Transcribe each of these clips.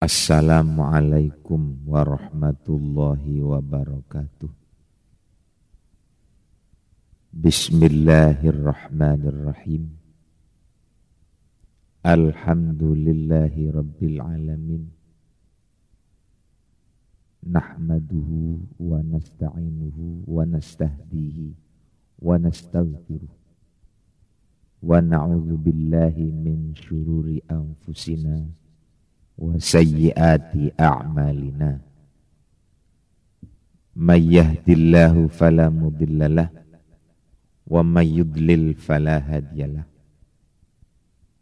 Assalamualaikum warahmatullahi wabarakatuh. Bismillahirrahmanirrahim. Alhamdulillahi rabbil alamin. Nahmaduhu wa nasta'inuhu wa nastahdihi wa nastaghfiruh. Wa na'udzu billahi min syururi anfusina وسيئات أعمالنا. من يهد الله فلا مضل له ومن يضلل فلا هادي له.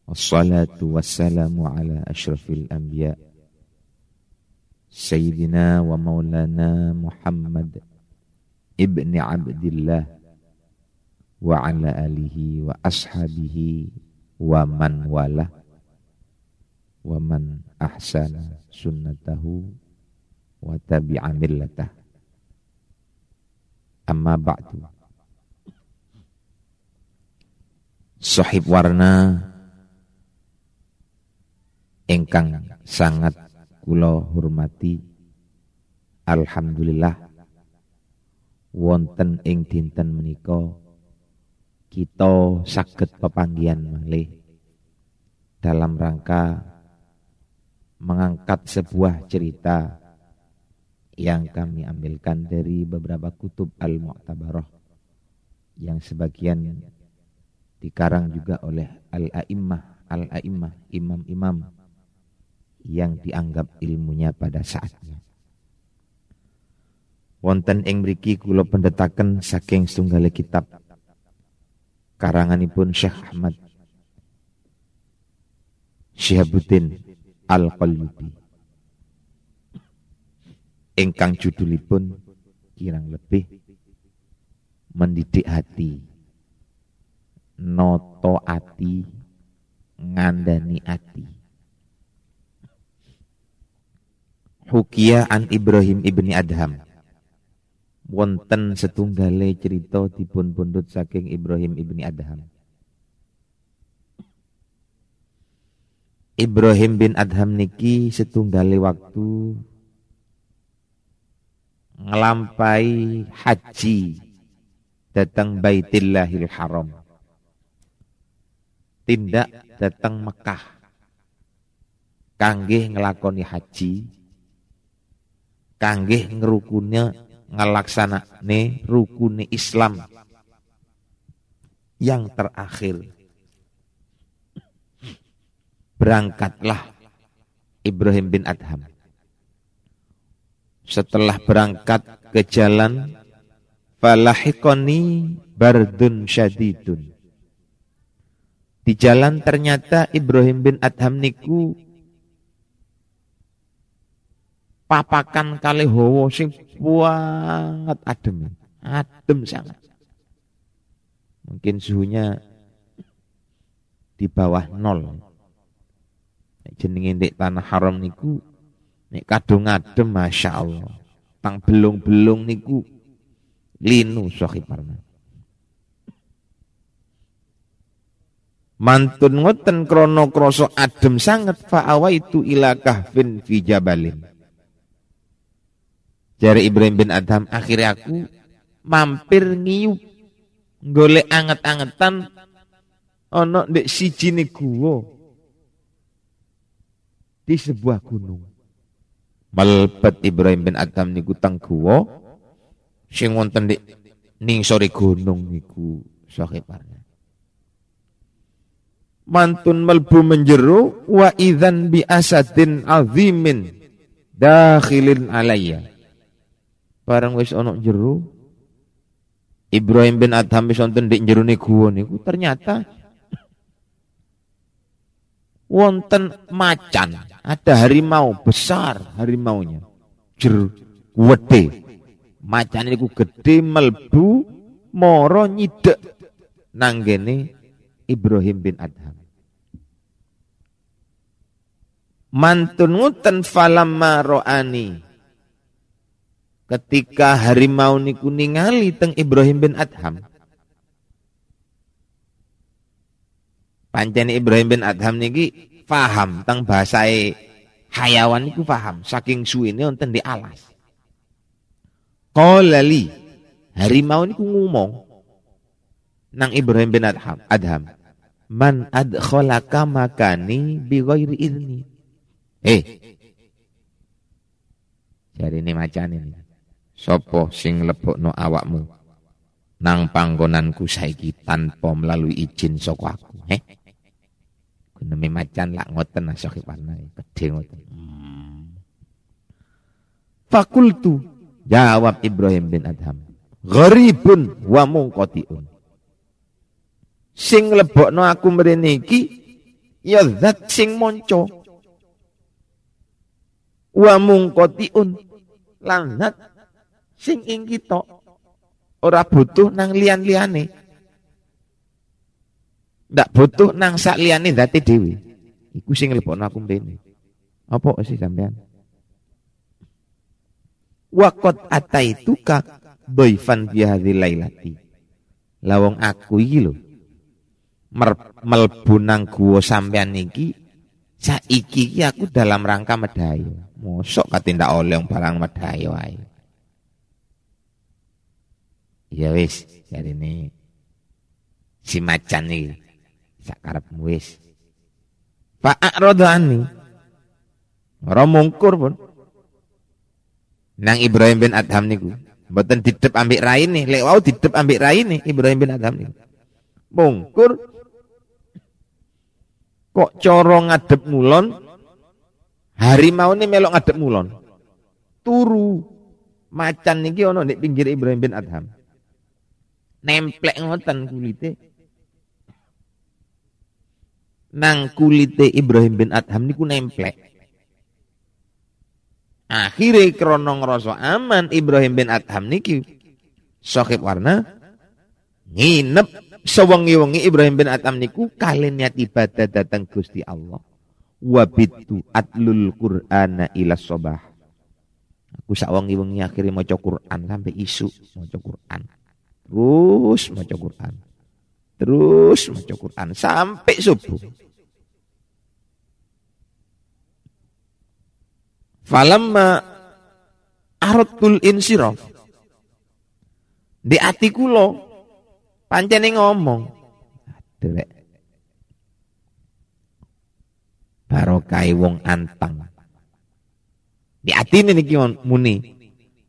والصلاة والسلام على أشرف الأنبياء سيدنا ومولانا محمد ابن عبد الله وعلى آله وأصحابه ومن والاه. Wa man ahsana sunnatahu wa tabi'a millatah amma ba'du sahib warna ingkang sangat kula hormati alhamdulillah wonten ing dinten menika kita saged pepanggihan malih dalam rangka mengangkat sebuah cerita yang kami ambilkan dari beberapa kutub Al-Mu'tabarah yang sebagian dikarang juga oleh Al-A'immah, Al-A'immah, imam-imam yang dianggap ilmunya pada saatnya. Wonten ing mriki kula pendetaken saking setunggal kitab karanganipun Syekh Ahmad Syihabuddin Al-Qalyubi. Ingkang judulipun kirang lebih mendidik hati, noto ati, ngandani ati. Hukia an Ibrahim ibni Adham. Wonten setunggale cerita dipun pundut saking Ibrahim ibni Adham. Ibrahim bin Adham niki setunggali waktu ngelampai haji datang Baitillahil Haram. Tindak datang Mekah. Kanggih ngelakoni haji. Kanggih ngerukunnya ngelaksana ne rukuni Islam yang terakhir berangkatlah Ibrahim bin Adham. Setelah berangkat ke jalan, falahikoni bardun syadidun. Di jalan ternyata Ibrahim bin Adham niku papakan kali hawa sing banget adem. Adem sangat. Mungkin suhunya di bawah nol jenenge ndek tanah haram niku nek kadung adem Masya Allah. Tang belung-belung niku linu sahibarna Mantun ngoten krono kroso adem sangat fa'awa itu ila kahfin fi jabalin. Jari Ibrahim bin Adham akhirnya aku mampir ngiyup golek anget-angetan ono ndek siji gua di sebuah gunung. Melebet Ibrahim bin Adam niku teng guwa sing wonten di ning sore gunung niku sahibarnya. Mantun melbu menjeru wa idzan bi asadin azimin dakhilin alayya. Barang wis ana jero Ibrahim bin Adham wis wonten ndek jero niku niku ternyata wonten macan ada harimau besar harimaunya. Jer wede. Macan ku gede melbu moro nyidek nanggene Ibrahim bin Adham. Mantun nguten falamma ro'ani. Ketika harimau niku ningali teng Ibrahim bin Adham. Pancen Ibrahim bin Adham niki paham tentang bahasa Hayawan iku paham saking suwene wonten di alas. Qala li harimau niku ngomong nang Ibrahim bin Adham, Adham man adkhalaka makani bi ghairi idni. Eh. Jadi ini macan ini. Sopo sing lebokno awakmu nang panggonanku saiki tanpa melalui izin saka aku. Eh. Guneme macan lak ngoten asok warna gede ngoten. Hmm. Fakultu Jawab Ibrahim bin Adham. Gharibun wa mungkotiun. Sing lebokno aku mrene iki ya zat sing monco. Wa mungkotiun. Lan zat sing ing kita ora butuh nang lian-liane. Ndak butuh nang sak liyane zate dhewe. Iku sing lebokno aku mrene. Apa sih sampean? Wakot ataituka doifan fi hadhil lailati. Lawong aku iki lho. Melbu nang guwa sampean iki saiki iki aku dalam rangka medhayo. Mosok kate ndak oleh barang medhayo ae. Ya wis, ini si macan iki sak karepmu wis. Pak Rodani. Ora mungkur pun. Nang Ibrahim bin Adham niku. Mboten didep ambek raine, lek wau didep ambek raine Ibrahim bin Adham niku. Mungkur kok cara ngadep mulon harimau ini melok ngadep mulon. Turu macan niki ono nek pinggir Ibrahim bin Adham. Nemplek ngoten kulite. Nang kulite Ibrahim bin Adham niku nemplek. Akhirnya krono ngerasa aman Ibrahim bin Adham niki sahib warna nginep sewengi-wengi Ibrahim bin Adham niku kalian niat ibadah datang Gusti Allah. Wabitu atlul Qur'ana ila sobah. Aku sawengi-wengi akhirnya maca Quran sampai isu maca Quran. Terus maca Quran. Terus maca Quran sampai subuh. Falamma aratul insiraf. Di ati kula pancene ngomong. Delek. Barokai wong antang. Di ini niki muni.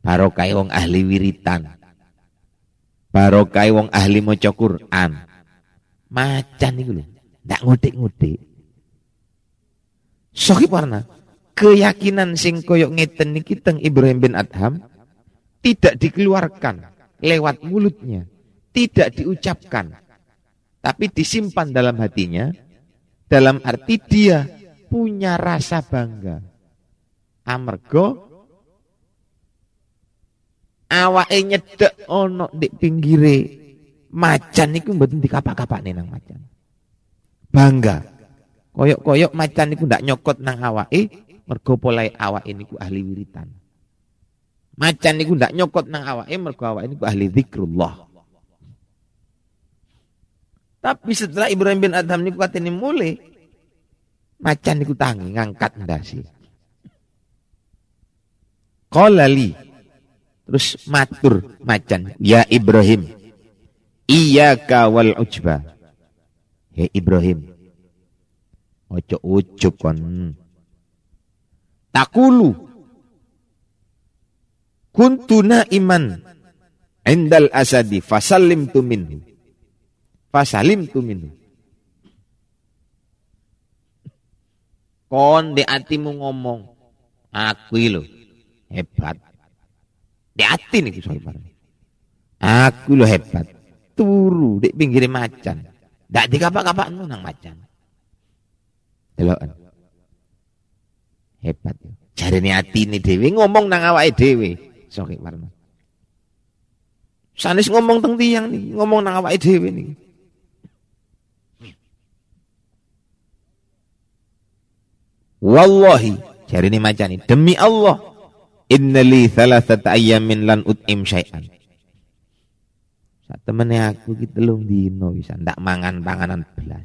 Barokai wong ahli wiritan. Barokai wong ahli maca Quran. Macan niku lho. Ndak ngutik-ngutik. Sohib warna keyakinan sing koyok ngeten niki teng Ibrahim bin Adham tidak dikeluarkan lewat mulutnya, tidak diucapkan, tapi disimpan dalam hatinya, dalam arti dia punya rasa bangga. Amergo awake nyedek ono di pinggire macan niku mboten dikapak-kapakne nang macan. Bangga. Koyok-koyok macan niku ndak nyokot nang awake, mergo polai awak ini ku ahli wiritan. Macan niku ndak nyokot nang awake mergo awak ini ku ahli zikrullah. Tapi setelah Ibrahim bin Adham niku katene mulai macan niku tangi ngangkat ndasi. Qala li terus matur macan, "Ya Ibrahim, iyyaka wal ujba." Hei Ibrahim, ojo ujub kon Takulu kuntuna iman endal asadi fasalim tu minhu. Fasalim tu minhu. Kon di ngomong, aku lo hebat. Di hati nih. Aku lo hebat. Turu di pinggir macan. Dak di kapak-kapak nang macan. Delokan hebat. Jarene atine dhewe ngomong nang awake dhewe. Sok warna sanis ngomong teng tiyang nih ngomong nang awake dhewe nih Wallahi jarine macani demi Allah innali thalathata ayyamin lan ut'im syai'an Saat temene aku iki telung dino bisa ndak mangan panganan belas.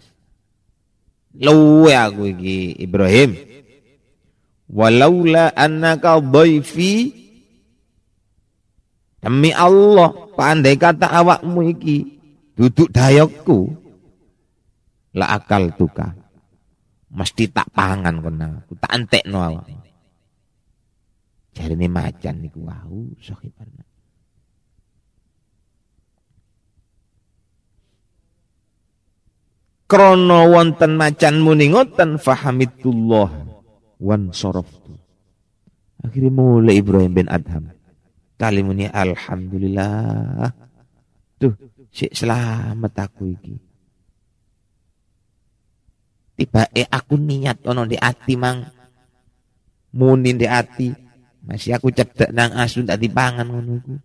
Luwe aku iki Ibrahim. Walaula annaka dhaifi demi Allah pandai kata awakmu iki duduk dayokku la akal tuka mesti tak pangan kono aku tak entekno awak jarine macan niku wau sahibarna Krono wonten macan muni ngoten fahamitullah wan soroftu. Akhirnya mulai Ibrahim bin Adham. Kali muni alhamdulillah. Tuh, si selamat aku iki. Tiba eh aku niat ono di hati mang. Muni di hati. Masih aku cedek nang asu tak dipangan ngono iku.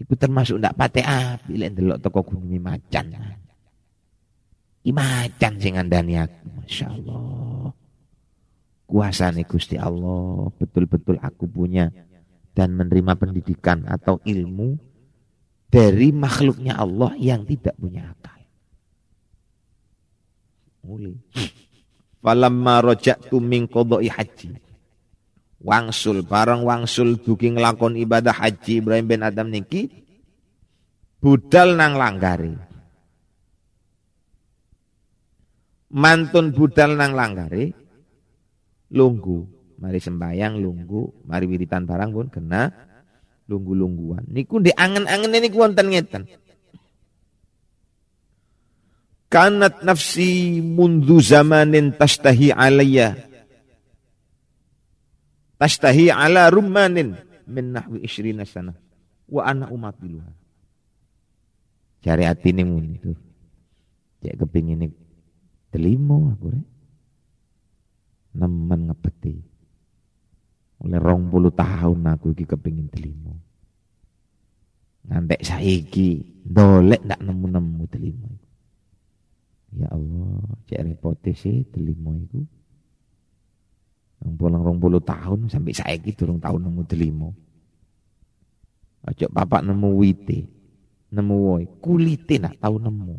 Iku termasuk ndak pate api lek ndelok toko gunung macan. Imacan sing ngandani aku. Masya Allah. Kuasa nih Gusti Allah. Betul-betul aku punya. Dan menerima pendidikan atau ilmu. Dari makhluknya Allah yang tidak punya akal. Mulai. Falamma roja'tu min kodoi haji. Wangsul, barang wangsul duki ngelakon ibadah haji Ibrahim bin Adam niki. Budal nang langgari mantun budal nang langgare. Lunggu mari sembayang lunggu mari wiritan barang pun kena. Lunggu-lungguan. Niku di angen-angen ini wonten ngeten. Kanat nafsi mundu zamanin tastahi alayya tastahi ala rummanin min nahwi isrina sana. Wa ana umatiluha cari hati ini itu cek kepingin Delimo aku re. Nemen ngepeti. Oleh rong puluh tahun aku iki kepingin delimo. Ngantek saiki dolek ndak nemu-nemu delimo. Ya Allah, cek repote sih delimo iku. Rong pulang rong puluh tahun sampai saiki durung tahun nemu delimo. Ojo bapak nemu wite, nemu woi, kulite nak tahu nemu.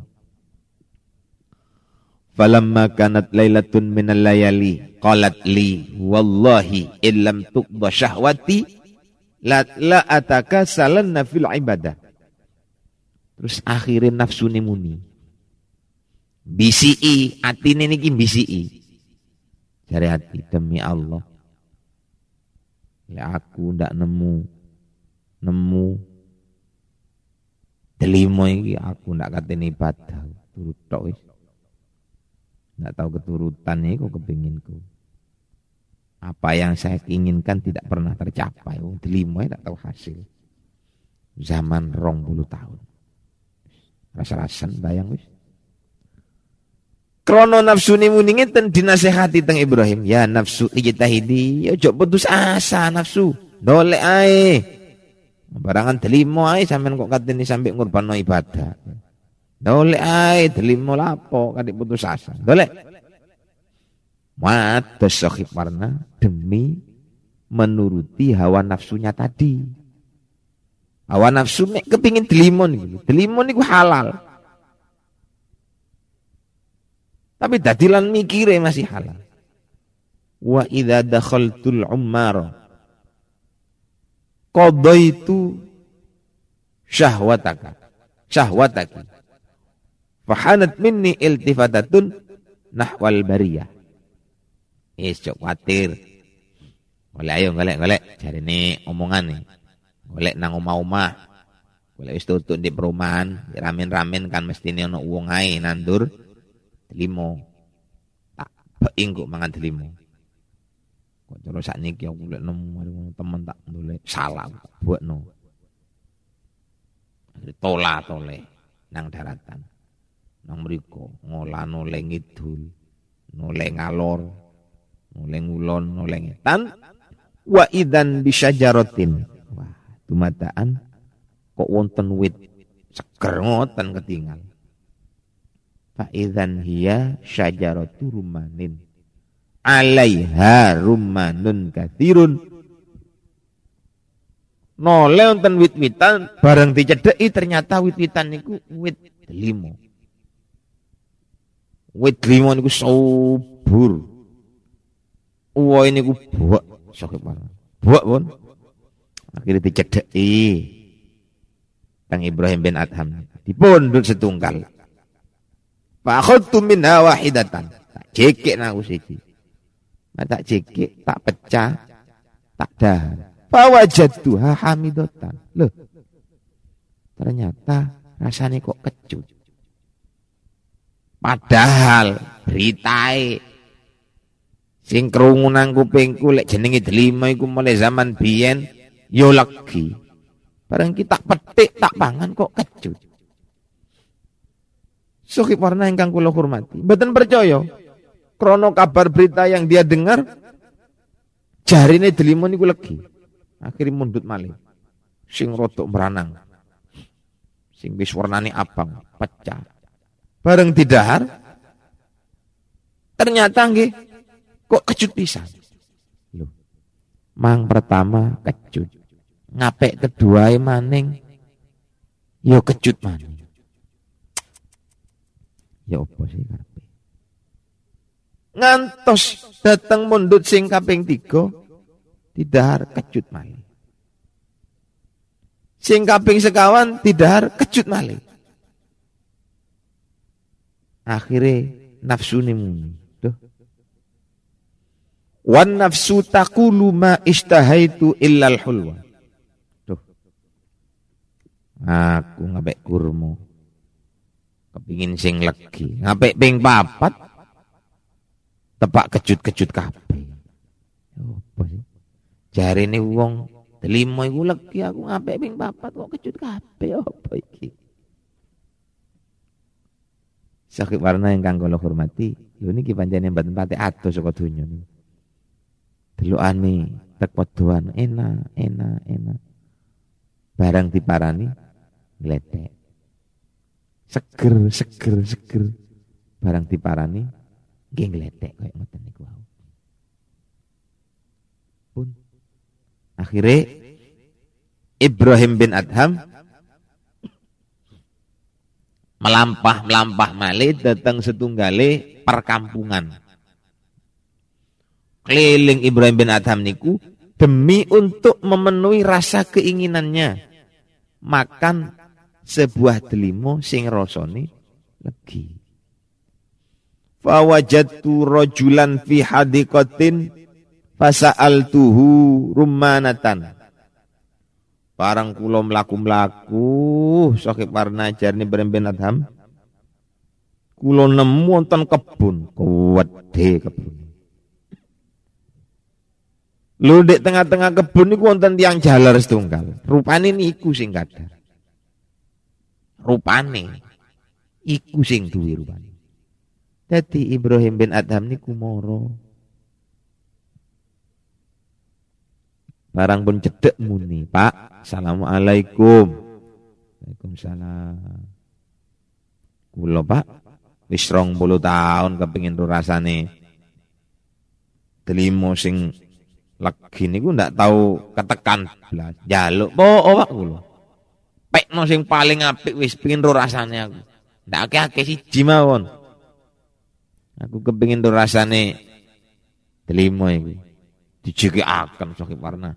Falamma kanat lailatun minal layali qalat li wallahi illam tuqda syahwati la la ataka salanna fil ibadah. Terus akhirin nafsu ni muni. Bisi atine niki bisi. Cari hati demi Allah. Ya aku ndak nemu nemu delimo iki aku ndak katene ibadah turut tok wis. Tidak tahu keturutannya kok kepinginku. Apa yang saya inginkan tidak pernah tercapai. Oh, delima tidak tahu hasil. Zaman rong puluh tahun. Rasa-rasan bayang wis. Krono nafsu ni muni ngeten dinasehati teng Ibrahim. Ya nafsu ijtahidi, ya ojo putus asa nafsu. Dole ae. Barangan delimo ae sampean kok katene sampai ngurbano ibadah. Dole ay delimo lapo kadik putus asa. Dole. Mata sohib warna demi menuruti hawa nafsunya tadi. Hawa nafsu mek kepingin delimo nih. Delimo nih halal. Tapi dadilan mikire masih halal. Wa idza dakhaltul ummar qadaitu syahwataka syahwataki Fahanat minni iltifatatun nahwal bariyah. Is cok khawatir. Golek ayo golek golek cari ini omongan nih. Golek nang omah-omah. Golek wis tutuk di perumahan, ramen-ramen kan mesti ini ono wong ae nandur delimo. Tak being kok mangan delimo. Kok cara sakniki aku golek nemu temen tak golek salah buat no. Tola tole nang daratan nang mriku ngolah noleng ngidul noleng ngalor noleng ulon noleng etan wa idan bisyajaratin wah dumadaan. Kok wonten wit seger ngoten ketinggal fa idan hiya syajaratu rumanin. Alaiha rumanun kathirun. Nole wonten wit-witan bareng dicedheki ternyata wit-witan niku wit delimo Wit limon iku subur. Uwa ini ku buak sakit parah. Buak pun. Akhirnya dicedeki. Tang Ibrahim bin Adham. Dipundhut setunggal. Fa akhadtu minha wahidatan. Tak cekek nak siji. Nah, tak cekek, tak pecah, tak dah. Fawajadtuha hamidatan. Loh. Ternyata rasanya kok kecut. Padahal beritai sing krungu nang kupingku lek jenenge delima iku mulai zaman biyen yo legi. Bareng kita petik tak pangan kok kecut. Suki warna ingkang kula hormati. Mboten percaya. Krono kabar berita yang dia dengar jarine delima niku legi. Akhirnya mundut malih. Sing rodok meranang. Sing wis warnane abang, pecah. Bareng didahar. Ternyata nggih kok kecut. Loh. Mang pertama kecut. Ngapek kedua maning. Yo kecut maning. Ya apa sih ngantos datang mundut sing kaping tiga tidahar kecut maling sing kaping sekawan tidahar kecut maling akhirnya nafsu muni tuh wan nafsu taqulu ma istahaitu illal hulwa Aku ngapik kurmu. Kepingin sing legi. Ngapik ping papat. Tepak kejut-kejut kabeh. Apa sih? Jari ini wong telimo iku aku ngapik ping papat kok kejut kabeh apa iki? Sakit warna yang kanggo hormati, lho niki pancen mboten pate adoh saka donya niku. Delokane tek podoan enak, enak, enak. Barang diparani ngledek. Seger, seger, seger. Barang diparani nggih ngledek kayak ngoten niku wau. Pun akhirnya Ibrahim bin Adham melampah melampah malih datang setunggale perkampungan. Keliling Ibrahim bin Adham niku demi untuk memenuhi rasa keinginannya makan sebuah delimo sing rasane legi. Fawajadtu rajulan fi hadiqatin fasa'altuhu rummanatan. Barang kula mlaku-mlaku sakit parna jarne beremben adham. Kula nemu wonten kebun, kuwedhe kebun. Lho tengah-tengah kebun niku wonten tiang jalar setunggal. Rupane niku sing kadar rupane iku sing duwe rupane dadi Ibrahim bin Adham niku moro barang pun cedek muni Pak Assalamualaikum Waalaikumsalam kula Pak wis 20 tahun kepengin rasane delimo sing legi niku ndak tahu ketekan blas jaluk po Pak kula pekno sing paling apik wis pengin ro rasane aku. Ndak akeh-akeh siji mawon. Aku kepengin ro rasane delimo iki. Dijeki akan sakit warna.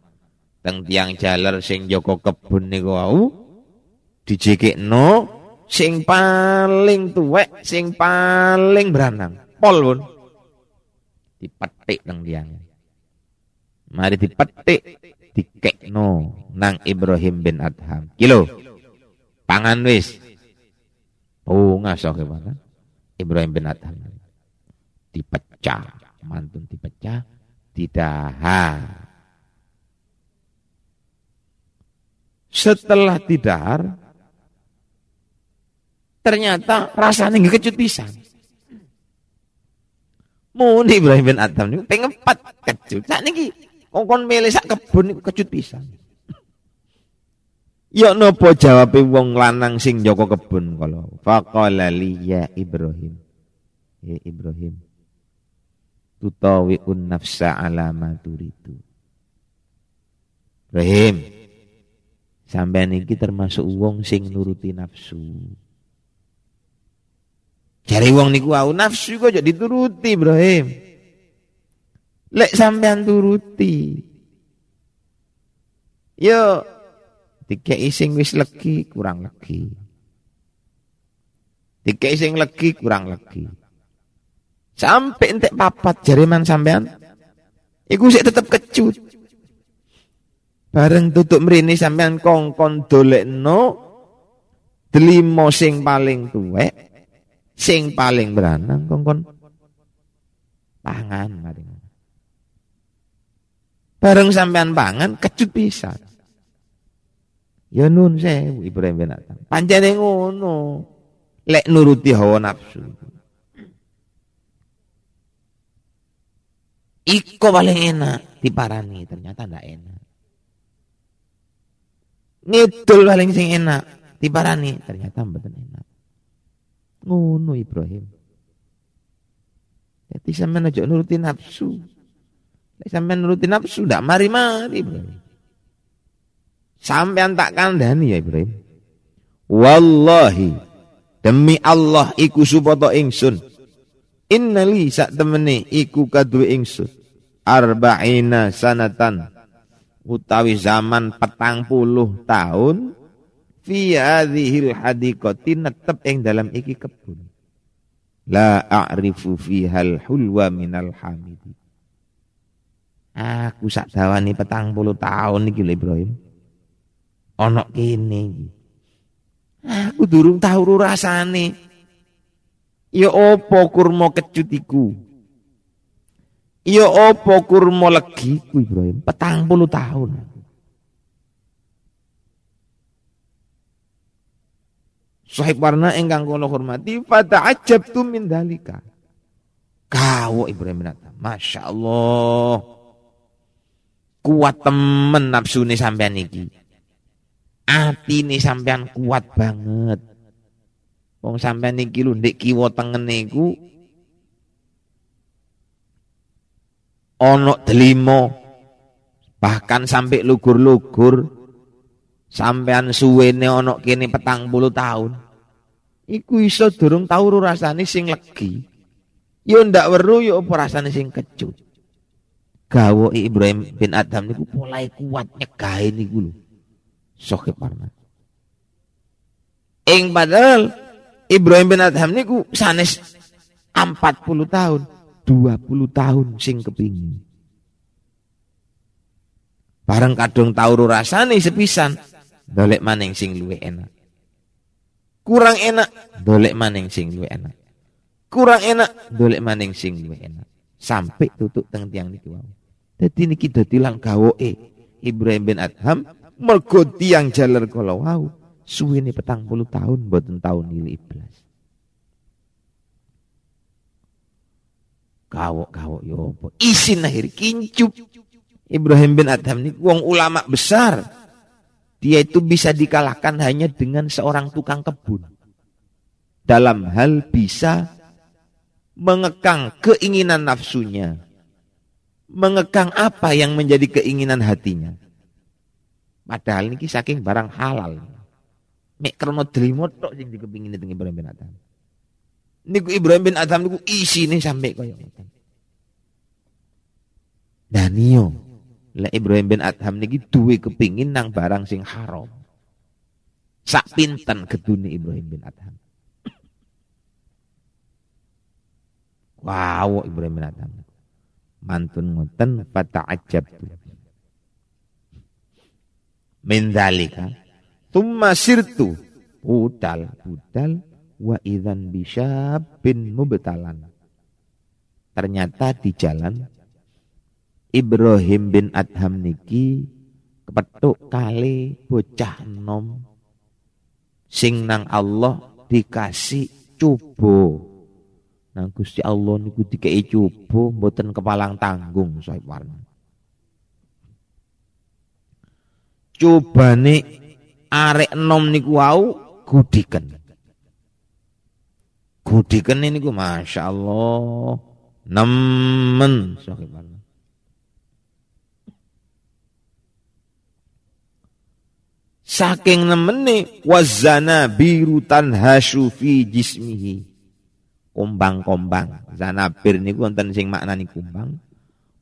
Teng tiang jaler sing joko kebun niku wau dijekekno sing paling tuwek, sing paling beranang. Pol pun dipetik teng tiang. Mari dipetik dikekno nang Ibrahim bin Adham. Kilo pangan wis. Oh ngaso gimana? Ibrahim bin Adham dipecah, mantun dipecah, didahar. Setelah didahar, ternyata rasanya nggak kecut pisan. Muni Ibrahim bin Adham ini pengen empat kecut. Sak niki kongkon milih sak kebun niku kecut pisan. Ya nopo jawabe wong lanang sing joko kebun kala. Faqala li ya Ibrahim. Ya Ibrahim. Tutawi un nafsa ala ma turidu. Ibrahim. Sampeyan iki termasuk wong sing nuruti nafsu. Cari wong niku au nafsu kok jadi dituruti Ibrahim. Lek sampean turuti. Yo dikei sing wis legi kurang legi. Dikei sing legi kurang legi. Sampai entek papat jareman sampean iku sik tetep kecut. Bareng tutup mrene sampean kongkon dolekno delimo sing paling tuwek, sing paling beranang kongkon pangan maring. Bareng sampean pangan kecut pisan. Ya nun sewu Ibrahim bin. Pancene ngono. Lek nuruti hawa nafsu. Iko paling enak diparani ternyata ndak enak. Ngidul paling sing enak diparani ternyata mboten enak. Ngono Ibrahim. Jadi sampean aja nuruti nafsu. Lek sampean nuruti nafsu ndak mari-mari Ibrahim. Sampean tak kandhani ya Ibrahim. Wallahi demi Allah iku supoto ingsun Innali sak temene iku kaduwe ingsun. Arba'ina sanatan. Utawi zaman petang puluh tahun. Fi hadhil hadiqati netep ing dalam iki kebun. La a'rifu fihal hulwa minal hamidi. Aku sak dawani petang puluh tahun iki lho Ibrahim. Ana kene aku durung tahu rasane Ya apa kurma kecutiku? Ya apa kurma legiku Ibrahim? Petang puluh tahun. Sahib warna engkang kula hormati pada ajab tu min dalika. Kau Ibrahim bin Masya Allah. Kuat temen nafsu nih sampean iki. Ati nih sampean kuat banget. Wong sampean iki lho ndek kiwa tengen niku ana delima bahkan sampai lugur-lugur sampean suwene ana kene petang puluh tahun iku iso durung tau rasane sing legi. Yo ndak weru yo apa rasane sing kecut. Gawe Ibrahim bin Adam niku mulai kuat nyegahe niku lho. Sohib ing padahal Ibrahim bin Adham niku sanes 40 tahun, 20 tahun sing kepingin. Bareng kadung tahu rasane sepisan, dolek maning sing luwe enak. Kurang enak, dolek maning sing luwe enak. Kurang enak, dolek maning sing luwe enak. Sampai tutup teng tiang niku wau. Dadi niki dadi lang gawoke Ibrahim bin Adham mergo tiang jaler kala wau suwene petang puluh tahun boten tahun nilai iblis. Kawok-kawok yo apa? Isin akhir kincup. Ibrahim bin Adham ini wong ulama besar. Dia itu bisa dikalahkan hanya dengan seorang tukang kebun. Dalam hal bisa mengekang keinginan nafsunya. Mengekang apa yang menjadi keinginan hatinya. Padahal ini saking barang halal. Mek krono delimo tok sing dikepingin teng Ibrahim bin Adham. Niku Ibrahim bin Adham niku isine sampai kaya ngoten. Danio lah Ibrahim bin Adham niki duwe kepingin nang barang sing haram. Sak pinten gedune Ibrahim bin Adham. Wow, Ibrahim bin Adham. Mantun ngoten fata'ajab. Min dalika Tumma sirtu budal budal wa idzan bisyabin mubtalan. Ternyata di jalan Ibrahim bin Adham niki kepethuk kali bocah nom sing nang Allah dikasih cubo. Nang Gusti Allah niku dikei cubo mboten kepalang tanggung sahib warna. Cobane arek enom niku wau gudiken. Gudiken niku Masya Allah nemen Saking nemene wazana biru tanhasyu fi jismihi. Kumbang-kumbang. Zanabir niku wonten sing maknani kumbang.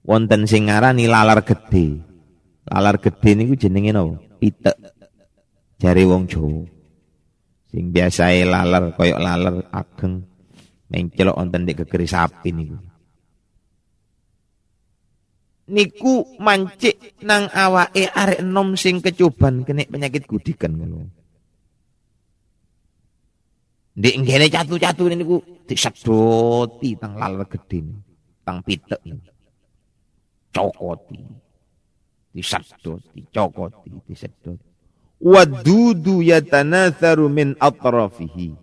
wonten sing ngarani lalar gedhe. Lalar gedhe niku jenenge napa? Pitek. Jare wong Jawa. Sing biasae lalar koyok lalar ageng mengcelok wonten di gegeri sapi niku. Niku mancik nang awake arek enom sing kecoban kena penyakit gudikan ngono. Ndek ngene catu-catu niku disedoti tang lalar gedhe tang pitek cokoti disedoti cokoti disedoti wadudu yatanatharu min atrafihi.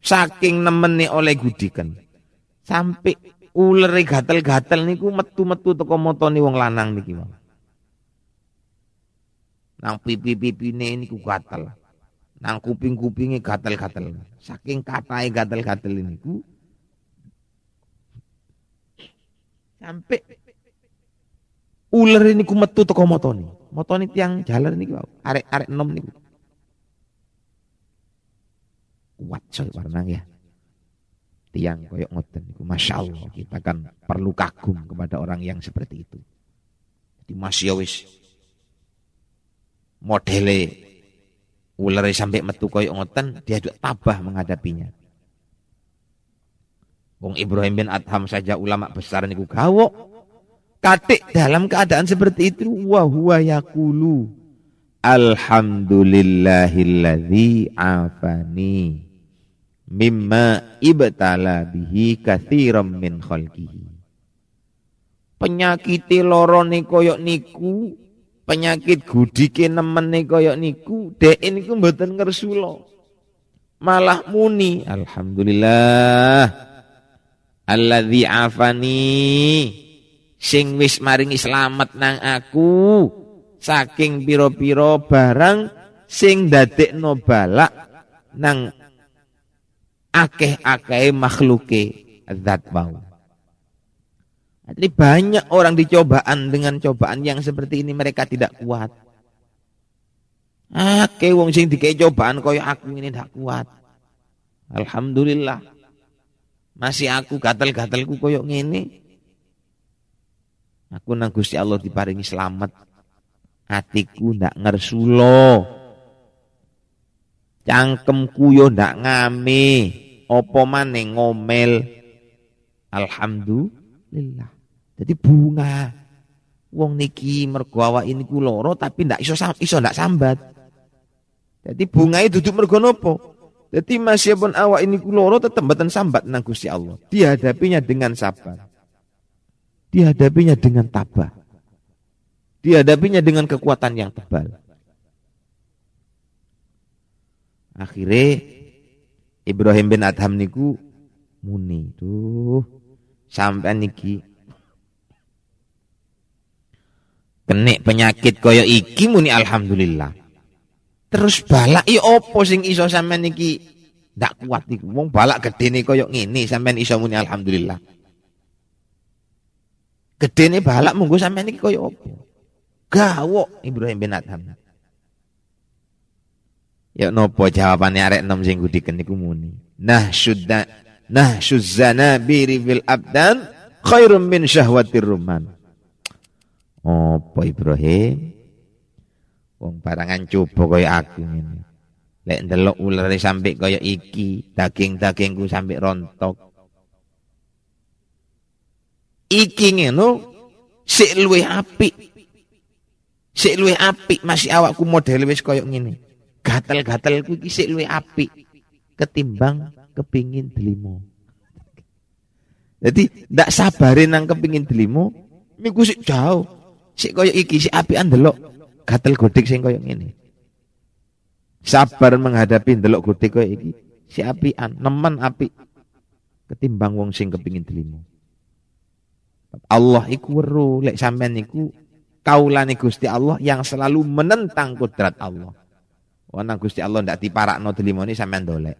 Saking nemeni oleh gudikan. Sampai ular gatel-gatel niku metu-metu teko motone wong lanang niki wae nang pipi-pipine niku gatel. Nang kuping-kupinge gatel-gatel. Saking katahe gatel-gatel niku Sampai ular ini ku metu teko motoni. Motoni tiang jalan ini arek-arek enam niku. Kuat coy warna ya. Tiang koyok ngoten. Masya Allah kita kan perlu kagum kepada orang yang seperti itu. Jadi masih ya wis modele ular sampai metu koyok ngoten dia juga tabah menghadapinya. Wong Ibrahim bin Adham saja ulama besar niku gawok. Katik dalam keadaan seperti itu wa huwa yaqulu Alhamdulillahilladzi afani mimma ibtala bihi katsiran min khalqihi. Penyakit loro koyok niku, penyakit gudike nemen koyok niku, dek niku mboten ngersula. Malah muni, alhamdulillah alladzi afani sing wis maringi slamet nang aku saking pira-pira barang sing dadekno balak nang akeh-akeh makhluke zat mau. Jadi banyak orang dicobaan dengan cobaan yang seperti ini mereka tidak kuat. Akeh wong sing dikei cobaan koyo aku ini tidak kuat. Alhamdulillah. Masih aku gatel-gatelku koyok ngene. Aku nang Gusti Allah diparingi selamat. Atiku ndak ngersulo. Cangkemku yo ndak ngame. Apa maneh ngomel. Alhamdulillah. Jadi bunga. Wong niki mergo awak ini ku loro tapi ndak iso iso ndak sambat. Jadi bunga itu duduk mergo nopo? Jadi masih pun awak ini kuloro tetap batan sambat nang Gusti Allah. Dihadapinya dengan sabar. Dihadapinya dengan tabah. Dihadapinya dengan kekuatan yang tebal. Akhirnya Ibrahim bin Adham niku muni tuh sampai niki kenik penyakit koyo iki muni alhamdulillah Terus balak i opo sing iso sampean iki ndak kuat iku. Wong balak gedene koyo ngene sampean iso muni alhamdulillah. Gedene balak munggo sampean iki koyo opo? Gawok Ibrahim bin Adham. Ya nopo jawabannya arek nom sing gudiken niku muni. Nah syudda nah syuzzana biri fil abdan khairum min syahwatir ruman. Apa Ibrahim? Wong barangan coba kaya aku ngene. Lek ndelok ulare sampai kaya iki, daging-dagingku sampai rontok. Iki ngono sik luwih apik. Sik luwih apik masih awakku model wis kaya ngene. Gatel-gatelku iki sik luwih apik ketimbang kepingin delimo. Jadi ndak sabarin nang kepingin delimo, miku sik jauh. Sik kaya iki sik apikan delok gatel godik sing koyo ngene. Sabar menghadapi ndelok godik koyo iki. Si apian, nemen api ketimbang wong sing kepingin delimo. Allah iku weru lek sampean niku kaulane Gusti Allah yang selalu menentang kudrat Allah. Wana Gusti Allah ndak diparakno delimone sampean dolek.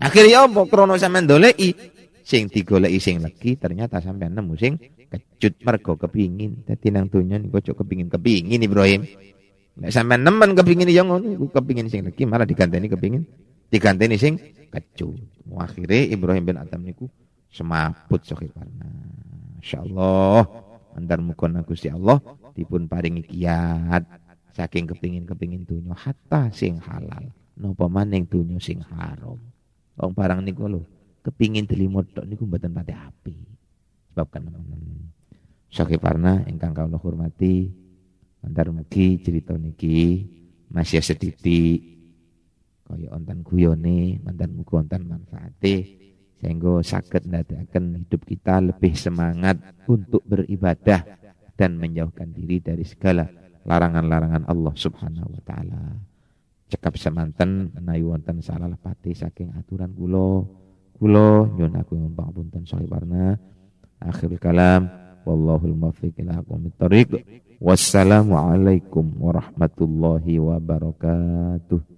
Akhirnya apa krono sampean doleki sing digoleki sing legi ternyata sampean nemu sing kecut mergo kepingin. Dadi nang donya niku kepingin kepingin Ibrahim. Nek sampean nemen kepingin yang ngono, kepingin sing lagi malah diganteni kepingin diganteni sing kecu. Akhirnya Ibrahim bin Adam niku semaput Sohiparna. Insyaallah andar mukon si Allah dipun paringi kiat. Saking kepingin-kepingin tunyo hatta sing halal. Napa maning tunyo sing haram. Wong barang niku lho kepingin delimot tok niku mboten pati api. Sebab kan Sohiparna ingkang kawula hormati andar mugi cerita niki masih setitik kaya ontan guyone mantan mugi wonten manfaate sehingga sakit ndadekaken hidup kita lebih semangat untuk beribadah dan menjauhkan diri dari segala larangan-larangan Allah Subhanahu wa taala. Cekap semanten menawi wonten salah pati saking aturan kula kula nyuwun aku ngapunten sawi warna. Akhir kalam wallahul muwaffiq ila aqwamit. Wassalamualaikum warahmatullahi wabarakatuh.